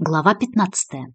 Глава 15.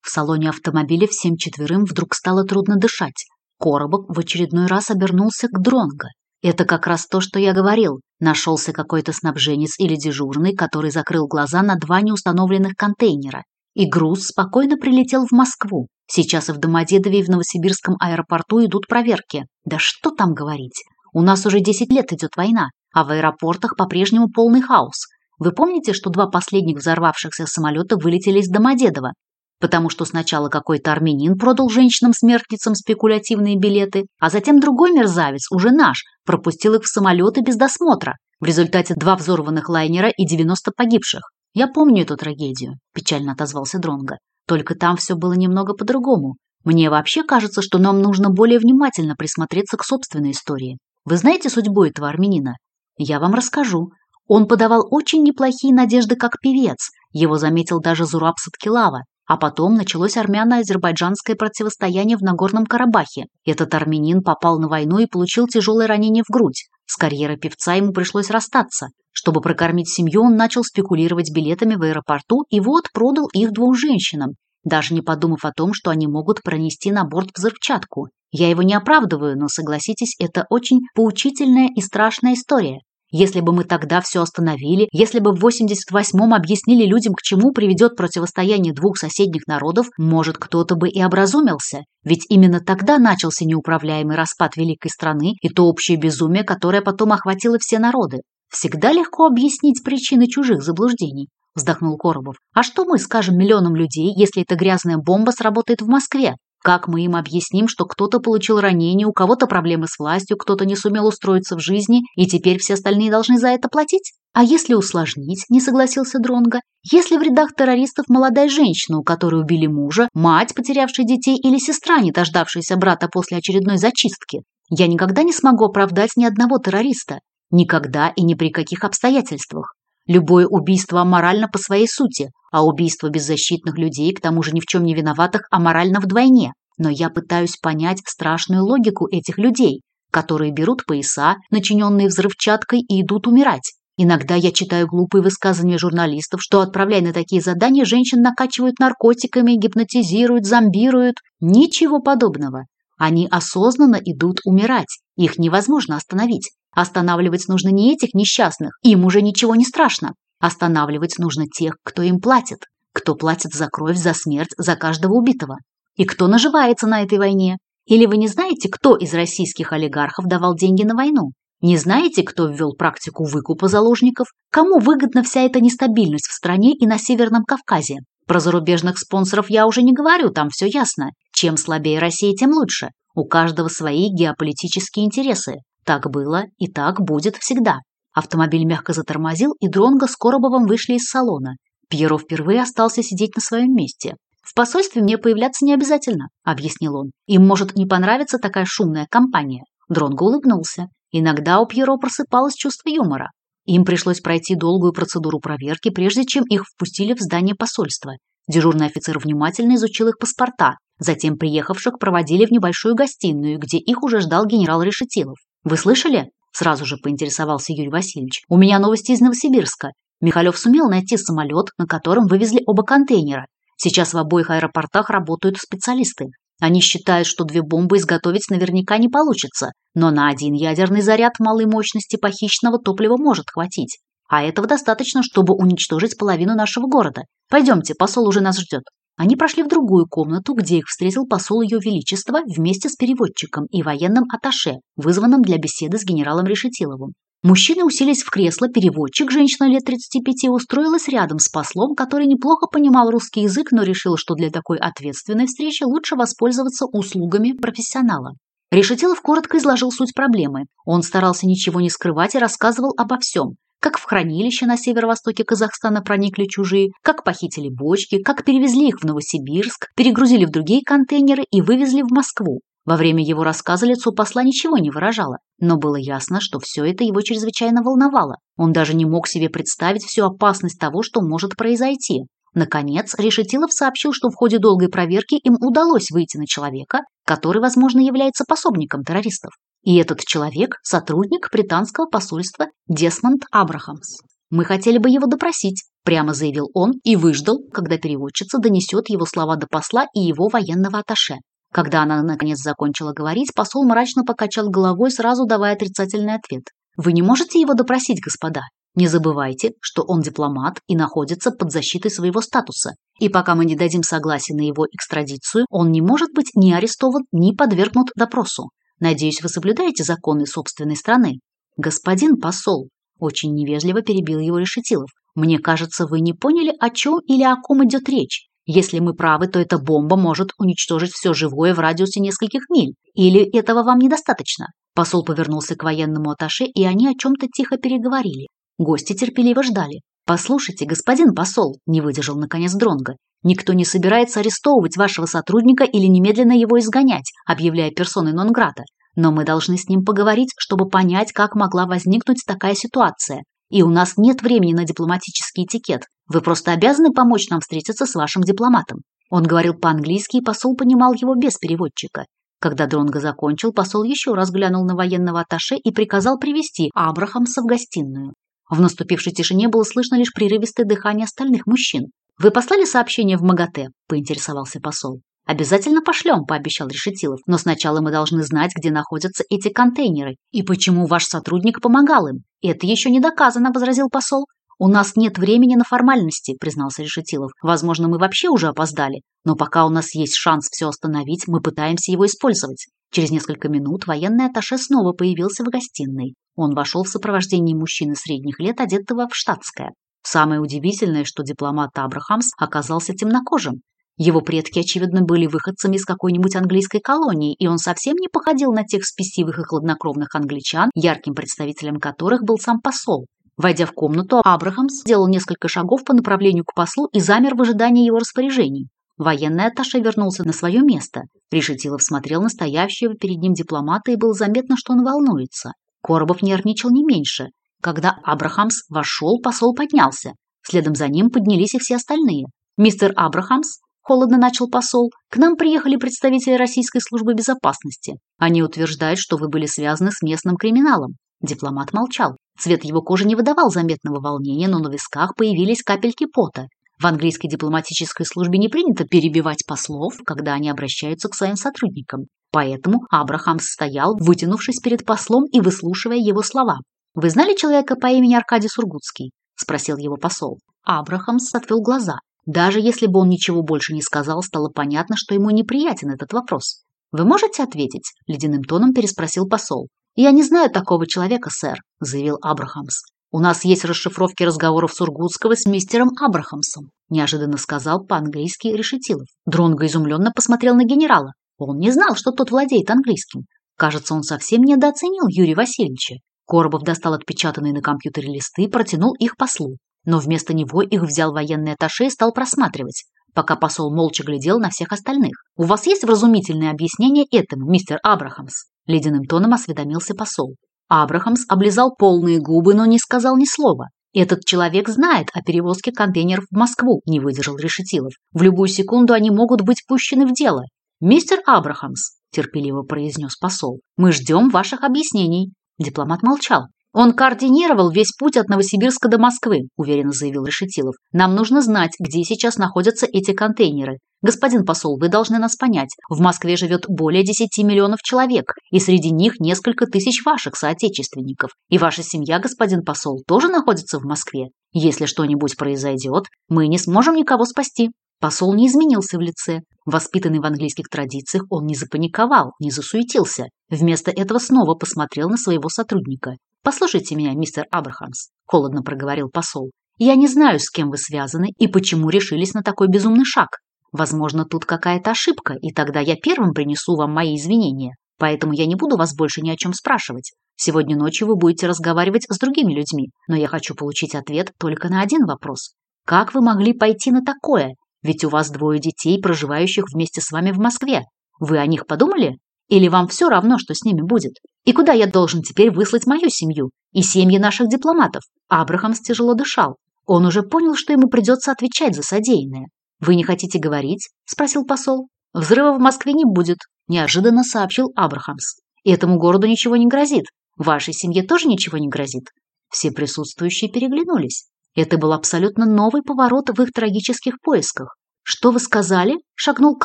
В салоне автомобиля всем четверым вдруг стало трудно дышать. Коробок в очередной раз обернулся к Дронго. Это как раз то, что я говорил. Нашелся какой-то снабженец или дежурный, который закрыл глаза на два неустановленных контейнера. И груз спокойно прилетел в Москву. Сейчас и в Домодедове, и в Новосибирском аэропорту идут проверки. Да что там говорить. У нас уже 10 лет идет война, а в аэропортах по-прежнему полный хаос. Вы помните, что два последних взорвавшихся самолета вылетели из Домодедова? Потому что сначала какой-то армянин продал женщинам-смертницам спекулятивные билеты, а затем другой мерзавец, уже наш, пропустил их в самолеты без досмотра. В результате два взорванных лайнера и 90 погибших. Я помню эту трагедию, печально отозвался Дронга. Только там все было немного по-другому. Мне вообще кажется, что нам нужно более внимательно присмотреться к собственной истории. Вы знаете судьбу этого армянина? Я вам расскажу. Он подавал очень неплохие надежды как певец, его заметил даже Зураб Садкилава. А потом началось армяно-азербайджанское противостояние в Нагорном Карабахе. Этот армянин попал на войну и получил тяжелое ранение в грудь. С карьерой певца ему пришлось расстаться. Чтобы прокормить семью, он начал спекулировать билетами в аэропорту и вот продал их двум женщинам, даже не подумав о том, что они могут пронести на борт взрывчатку. Я его не оправдываю, но, согласитесь, это очень поучительная и страшная история. Если бы мы тогда все остановили, если бы в 88-м объяснили людям, к чему приведет противостояние двух соседних народов, может, кто-то бы и образумился. Ведь именно тогда начался неуправляемый распад великой страны и то общее безумие, которое потом охватило все народы. Всегда легко объяснить причины чужих заблуждений. — вздохнул Коробов. «А что мы скажем миллионам людей, если эта грязная бомба сработает в Москве? Как мы им объясним, что кто-то получил ранение, у кого-то проблемы с властью, кто-то не сумел устроиться в жизни, и теперь все остальные должны за это платить? А если усложнить, не согласился Дронга, если в рядах террористов молодая женщина, у которой убили мужа, мать, потерявшая детей, или сестра, не дождавшаяся брата после очередной зачистки? Я никогда не смогу оправдать ни одного террориста. Никогда и ни при каких обстоятельствах. Любое убийство морально по своей сути, а убийство беззащитных людей, к тому же ни в чем не виноватых, а морально вдвойне. Но я пытаюсь понять страшную логику этих людей, которые берут пояса, начиненные взрывчаткой, и идут умирать. Иногда я читаю глупые высказывания журналистов, что, отправляя на такие задания, женщин накачивают наркотиками, гипнотизируют, зомбируют. Ничего подобного. Они осознанно идут умирать. Их невозможно остановить. Останавливать нужно не этих несчастных, им уже ничего не страшно. Останавливать нужно тех, кто им платит, кто платит за кровь, за смерть, за каждого убитого. И кто наживается на этой войне? Или вы не знаете, кто из российских олигархов давал деньги на войну? Не знаете, кто ввел практику выкупа заложников? Кому выгодна вся эта нестабильность в стране и на Северном Кавказе? Про зарубежных спонсоров я уже не говорю, там все ясно. Чем слабее Россия, тем лучше. У каждого свои геополитические интересы. Так было и так будет всегда. Автомобиль мягко затормозил, и Дронго с Коробовым вышли из салона. Пьеро впервые остался сидеть на своем месте. «В посольстве мне появляться не обязательно», — объяснил он. «Им может не понравиться такая шумная компания». Дронго улыбнулся. Иногда у Пьеро просыпалось чувство юмора. Им пришлось пройти долгую процедуру проверки, прежде чем их впустили в здание посольства. Дежурный офицер внимательно изучил их паспорта. Затем приехавших проводили в небольшую гостиную, где их уже ждал генерал Решетилов. «Вы слышали?» Сразу же поинтересовался Юрий Васильевич. «У меня новости из Новосибирска. Михалев сумел найти самолет, на котором вывезли оба контейнера. Сейчас в обоих аэропортах работают специалисты. Они считают, что две бомбы изготовить наверняка не получится, но на один ядерный заряд малой мощности похищенного топлива может хватить. А этого достаточно, чтобы уничтожить половину нашего города. Пойдемте, посол уже нас ждет. Они прошли в другую комнату, где их встретил посол Ее Величества вместе с переводчиком и военным аташе, вызванным для беседы с генералом Решетиловым. Мужчины уселись в кресло, переводчик, женщина лет 35, устроилась рядом с послом, который неплохо понимал русский язык, но решил, что для такой ответственной встречи лучше воспользоваться услугами профессионала. Решетилов коротко изложил суть проблемы. Он старался ничего не скрывать и рассказывал обо всем как в хранилище на северо-востоке Казахстана проникли чужие, как похитили бочки, как перевезли их в Новосибирск, перегрузили в другие контейнеры и вывезли в Москву. Во время его рассказа лицо посла ничего не выражало, но было ясно, что все это его чрезвычайно волновало. Он даже не мог себе представить всю опасность того, что может произойти. Наконец, Решетилов сообщил, что в ходе долгой проверки им удалось выйти на человека, который, возможно, является пособником террористов. И этот человек – сотрудник британского посольства Десмонд Абрахамс. Мы хотели бы его допросить, прямо заявил он и выждал, когда переводчица донесет его слова до посла и его военного атташе. Когда она наконец закончила говорить, посол мрачно покачал головой, сразу давая отрицательный ответ. «Вы не можете его допросить, господа. Не забывайте, что он дипломат и находится под защитой своего статуса. И пока мы не дадим согласия на его экстрадицию, он не может быть ни арестован, ни подвергнут допросу. Надеюсь, вы соблюдаете законы собственной страны. Господин посол, очень невежливо перебил его Решетилов. Мне кажется, вы не поняли, о чем или о ком идет речь. Если мы правы, то эта бомба может уничтожить все живое в радиусе нескольких миль. Или этого вам недостаточно? Посол повернулся к военному аташе, и они о чем-то тихо переговорили. Гости терпеливо ждали. Послушайте, господин посол, не выдержал наконец Дронга. Никто не собирается арестовывать вашего сотрудника или немедленно его изгонять, объявляя персоной нон-грата. Но мы должны с ним поговорить, чтобы понять, как могла возникнуть такая ситуация. И у нас нет времени на дипломатический этикет. Вы просто обязаны помочь нам встретиться с вашим дипломатом. Он говорил по-английски, и посол понимал его без переводчика. Когда Дронга закончил, посол еще раз глянул на военного атташе и приказал привести Абрахамса в гостиную. В наступившей тишине было слышно лишь прерывистое дыхание остальных мужчин. «Вы послали сообщение в МАГАТЭ?» – поинтересовался посол. «Обязательно пошлем», – пообещал Решетилов. «Но сначала мы должны знать, где находятся эти контейнеры и почему ваш сотрудник помогал им». «Это еще не доказано», – возразил посол. «У нас нет времени на формальности», – признался Решетилов. «Возможно, мы вообще уже опоздали. Но пока у нас есть шанс все остановить, мы пытаемся его использовать». Через несколько минут военный атташе снова появился в гостиной. Он вошел в сопровождении мужчины средних лет, одетого в штатское. Самое удивительное, что дипломат Абрахамс оказался темнокожим. Его предки, очевидно, были выходцами из какой-нибудь английской колонии, и он совсем не походил на тех спесивых и хладнокровных англичан, ярким представителем которых был сам посол. Войдя в комнату, Абрахамс сделал несколько шагов по направлению к послу и замер в ожидании его распоряжений. Военный атташе вернулся на свое место. Решетилов смотрел на стоящего перед ним дипломата и было заметно, что он волнуется. Коробов нервничал не меньше, когда Абрахамс вошел, посол поднялся. Следом за ним поднялись и все остальные. «Мистер Абрахамс», – холодно начал посол, – «к нам приехали представители Российской службы безопасности. Они утверждают, что вы были связаны с местным криминалом». Дипломат молчал. Цвет его кожи не выдавал заметного волнения, но на висках появились капельки пота. В английской дипломатической службе не принято перебивать послов, когда они обращаются к своим сотрудникам. Поэтому Абрахам стоял, вытянувшись перед послом и выслушивая его слова. «Вы знали человека по имени Аркадий Сургутский?» – спросил его посол. Абрахамс отвел глаза. Даже если бы он ничего больше не сказал, стало понятно, что ему неприятен этот вопрос. «Вы можете ответить?» – ледяным тоном переспросил посол. «Я не знаю такого человека, сэр», – заявил Абрахамс. «У нас есть расшифровки разговоров Сургутского с мистером Абрахамсом», – неожиданно сказал по-английски Решетилов. Дронго изумленно посмотрел на генерала. Он не знал, что тот владеет английским. Кажется, он совсем недооценил Юрия Васильевича. Коробов достал отпечатанные на компьютере листы и протянул их послу. Но вместо него их взял военный атташе и стал просматривать, пока посол молча глядел на всех остальных. «У вас есть вразумительное объяснение этому, мистер Абрахамс?» Ледяным тоном осведомился посол. Абрахамс облизал полные губы, но не сказал ни слова. «Этот человек знает о перевозке контейнеров в Москву», – не выдержал Решетилов. «В любую секунду они могут быть пущены в дело. «Мистер Абрахамс», — терпеливо произнес посол, — «мы ждем ваших объяснений». Дипломат молчал. «Он координировал весь путь от Новосибирска до Москвы», — уверенно заявил Решетилов. «Нам нужно знать, где сейчас находятся эти контейнеры. Господин посол, вы должны нас понять. В Москве живет более 10 миллионов человек, и среди них несколько тысяч ваших соотечественников. И ваша семья, господин посол, тоже находится в Москве. Если что-нибудь произойдет, мы не сможем никого спасти». Посол не изменился в лице, Воспитанный в английских традициях, он не запаниковал, не засуетился. Вместо этого снова посмотрел на своего сотрудника. «Послушайте меня, мистер Абрахамс», – холодно проговорил посол. «Я не знаю, с кем вы связаны и почему решились на такой безумный шаг. Возможно, тут какая-то ошибка, и тогда я первым принесу вам мои извинения. Поэтому я не буду вас больше ни о чем спрашивать. Сегодня ночью вы будете разговаривать с другими людьми, но я хочу получить ответ только на один вопрос. Как вы могли пойти на такое? Ведь у вас двое детей, проживающих вместе с вами в Москве. Вы о них подумали? Или вам все равно, что с ними будет? И куда я должен теперь выслать мою семью и семьи наших дипломатов? Абрахамс тяжело дышал. Он уже понял, что ему придется отвечать за содеянное. «Вы не хотите говорить?» – спросил посол. «Взрыва в Москве не будет», – неожиданно сообщил Абрахамс. И «Этому городу ничего не грозит. Вашей семье тоже ничего не грозит». Все присутствующие переглянулись. Это был абсолютно новый поворот в их трагических поисках. «Что вы сказали?» – шагнул к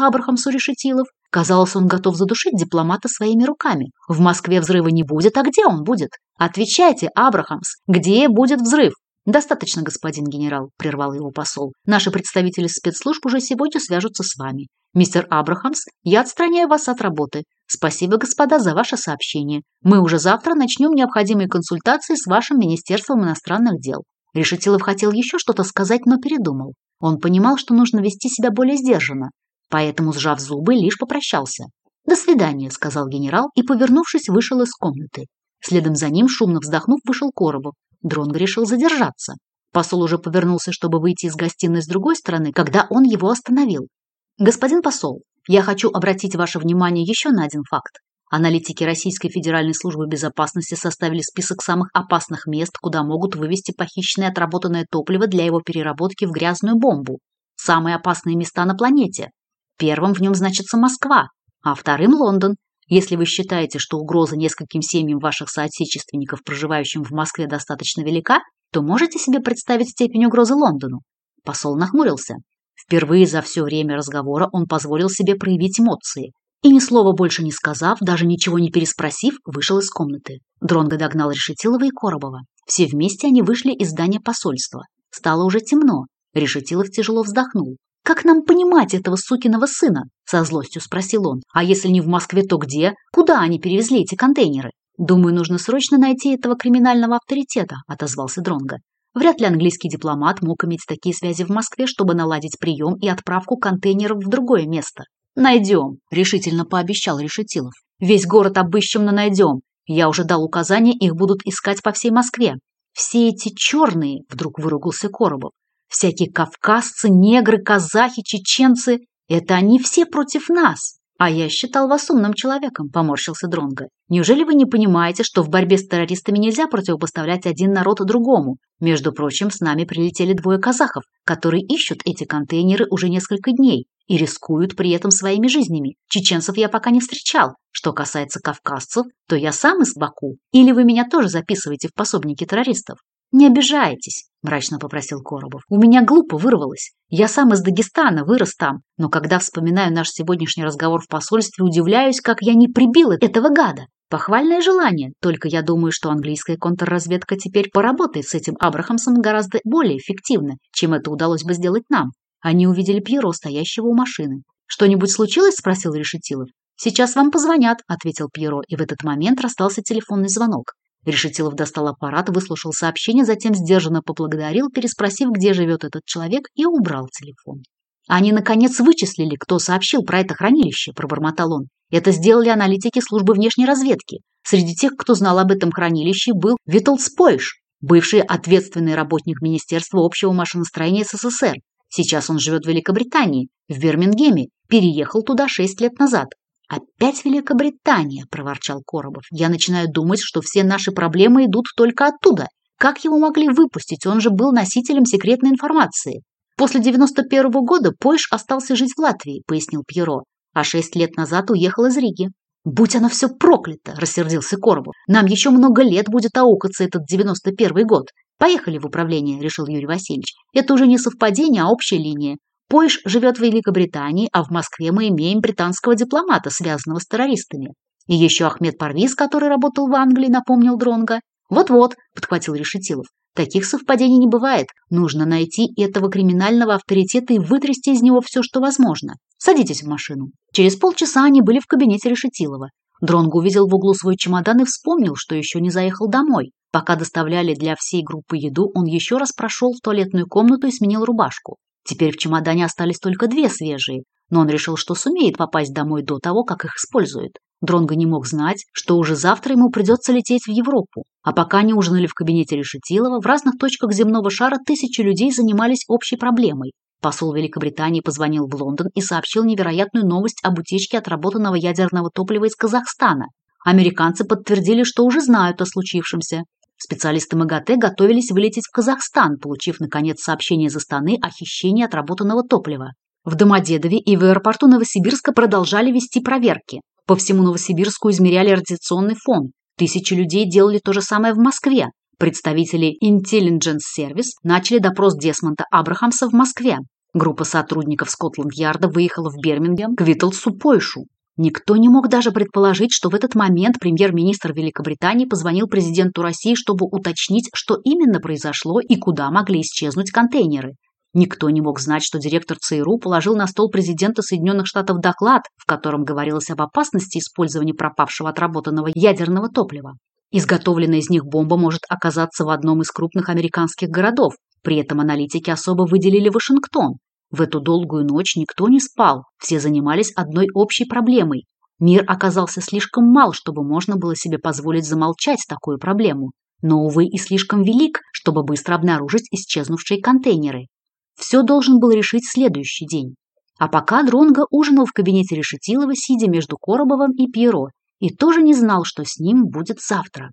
Абрахамсу Решетилов. Казалось, он готов задушить дипломата своими руками. «В Москве взрыва не будет, а где он будет?» «Отвечайте, Абрахамс, где будет взрыв?» «Достаточно, господин генерал», – прервал его посол. «Наши представители спецслужб уже сегодня свяжутся с вами. Мистер Абрахамс, я отстраняю вас от работы. Спасибо, господа, за ваше сообщение. Мы уже завтра начнем необходимые консультации с вашим Министерством иностранных дел. Решетилов хотел еще что-то сказать, но передумал. Он понимал, что нужно вести себя более сдержанно, поэтому, сжав зубы, лишь попрощался. «До свидания», — сказал генерал и, повернувшись, вышел из комнаты. Следом за ним, шумно вздохнув, вышел Коробов. Дронго решил задержаться. Посол уже повернулся, чтобы выйти из гостиной с другой стороны, когда он его остановил. «Господин посол, я хочу обратить ваше внимание еще на один факт. Аналитики Российской Федеральной службы безопасности составили список самых опасных мест, куда могут вывести похищенное отработанное топливо для его переработки в грязную бомбу. Самые опасные места на планете. Первым в нем значится Москва, а вторым – Лондон. Если вы считаете, что угроза нескольким семьям ваших соотечественников, проживающим в Москве, достаточно велика, то можете себе представить степень угрозы Лондону. Посол нахмурился. Впервые за все время разговора он позволил себе проявить эмоции – и ни слова больше не сказав, даже ничего не переспросив, вышел из комнаты. Дронго догнал Решетилова и Коробова. Все вместе они вышли из здания посольства. Стало уже темно. Решетилов тяжело вздохнул. «Как нам понимать этого сукиного сына?» – со злостью спросил он. «А если не в Москве, то где? Куда они перевезли эти контейнеры?» «Думаю, нужно срочно найти этого криминального авторитета», – отозвался Дронго. Вряд ли английский дипломат мог иметь такие связи в Москве, чтобы наладить прием и отправку контейнеров в другое место. «Найдем», – решительно пообещал Решетилов. «Весь город обыщем, но найдем. Я уже дал указание, их будут искать по всей Москве. Все эти черные», – вдруг выругался Коробов, – «всякие кавказцы, негры, казахи, чеченцы – это они все против нас». А я считал вас умным человеком, поморщился Дронга. Неужели вы не понимаете, что в борьбе с террористами нельзя противопоставлять один народ другому? Между прочим, с нами прилетели двое казахов, которые ищут эти контейнеры уже несколько дней и рискуют при этом своими жизнями. Чеченцев я пока не встречал. Что касается кавказцев, то я сам из Баку. Или вы меня тоже записываете в пособники террористов? «Не обижайтесь», — мрачно попросил Коробов. «У меня глупо вырвалось. Я сам из Дагестана, вырос там. Но когда вспоминаю наш сегодняшний разговор в посольстве, удивляюсь, как я не прибил этого гада. Похвальное желание, только я думаю, что английская контрразведка теперь поработает с этим Абрахамсом гораздо более эффективно, чем это удалось бы сделать нам. Они увидели Пьеро, стоящего у машины. «Что-нибудь случилось?» – спросил Решетилов. «Сейчас вам позвонят», – ответил Пьеро, и в этот момент расстался телефонный звонок. Решетилов достал аппарат, выслушал сообщение, затем сдержанно поблагодарил, переспросив, где живет этот человек, и убрал телефон. «Они, наконец, вычислили, кто сообщил про это хранилище», – пробормотал он. «Это сделали аналитики службы внешней разведки. Среди тех, кто знал об этом хранилище, был Витал Спойш, бывший ответственный работник Министерства общего машиностроения СССР. Сейчас он живет в Великобритании, в Бирмингеме, переехал туда шесть лет назад. «Опять Великобритания!» – проворчал Коробов. «Я начинаю думать, что все наши проблемы идут только оттуда. Как его могли выпустить? Он же был носителем секретной информации. После 91-го года Польш остался жить в Латвии», – пояснил Пьеро. «А шесть лет назад уехал из Риги». «Будь оно все проклято!» – рассердился Коробов. «Нам еще много лет будет аукаться этот 91-й год. Поехали в управление», – решил Юрий Васильевич. «Это уже не совпадение, а общая линия. Польш живет в Великобритании, а в Москве мы имеем британского дипломата, связанного с террористами. И еще Ахмед Парвиз, который работал в Англии, напомнил Дронга. «Вот-вот», – подхватил Решетилов, – «таких совпадений не бывает. Нужно найти этого криминального авторитета и вытрясти из него все, что возможно. Садитесь в машину». Через полчаса они были в кабинете Решетилова. Дронг увидел в углу свой чемодан и вспомнил, что еще не заехал домой. Пока доставляли для всей группы еду, он еще раз прошел в туалетную комнату и сменил рубашку. Теперь в чемодане остались только две свежие, но он решил, что сумеет попасть домой до того, как их используют. Дронго не мог знать, что уже завтра ему придется лететь в Европу. А пока они ужинали в кабинете Решетилова, в разных точках земного шара тысячи людей занимались общей проблемой. Посол Великобритании позвонил в Лондон и сообщил невероятную новость об утечке отработанного ядерного топлива из Казахстана. Американцы подтвердили, что уже знают о случившемся. Специалисты МАГАТЭ готовились вылететь в Казахстан, получив, наконец, сообщение из Астаны о хищении отработанного топлива. В Домодедове и в аэропорту Новосибирска продолжали вести проверки. По всему Новосибирску измеряли радиационный фон. Тысячи людей делали то же самое в Москве. Представители Intelligence Service начали допрос Десмонта Абрахамса в Москве. Группа сотрудников Скотланд-Ярда выехала в Бирмингем к Витлсу Пойшу. Никто не мог даже предположить, что в этот момент премьер-министр Великобритании позвонил президенту России, чтобы уточнить, что именно произошло и куда могли исчезнуть контейнеры. Никто не мог знать, что директор ЦРУ положил на стол президента Соединенных Штатов доклад, в котором говорилось об опасности использования пропавшего отработанного ядерного топлива. Изготовленная из них бомба может оказаться в одном из крупных американских городов. При этом аналитики особо выделили Вашингтон. В эту долгую ночь никто не спал, все занимались одной общей проблемой. Мир оказался слишком мал, чтобы можно было себе позволить замолчать такую проблему, но, увы, и слишком велик, чтобы быстро обнаружить исчезнувшие контейнеры. Все должен был решить следующий день. А пока Дронго ужинал в кабинете Решетилова, сидя между Коробовым и Пьеро, и тоже не знал, что с ним будет завтра.